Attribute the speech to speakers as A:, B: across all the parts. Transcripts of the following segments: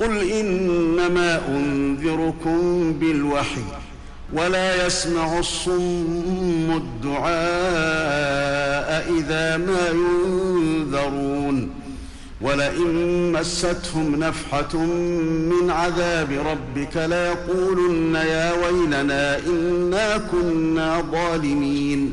A: قل إنما أنذركم بالوحي ولا يسمع الصم الدعاء إذا ما ينذرون ولئن مستهم نفحة من عذاب ربك ليقولن يا ويلنا إنا كنا ظالمين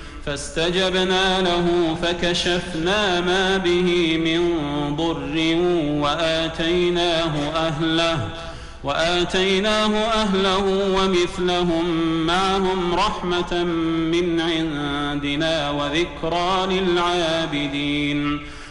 B: فاستجبنا له فكشفنا ما به من ضر وآتيناه أهله وآتيناه أهله ومثلهم معهم رحمة من عندنا وذكرى للعابدين.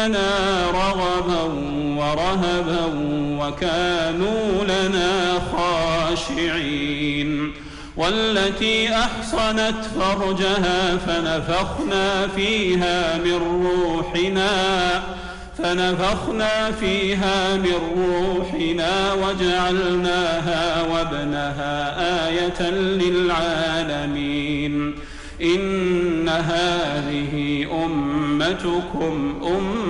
B: ويدعوننا رغبا ورهبا وكانوا لنا خاشعين. والتي أحصنت فرجها فنفخنا فيها من روحنا فنفخنا فيها من روحنا وجعلناها وابنها آية للعالمين. إن هذه أمتكم أمة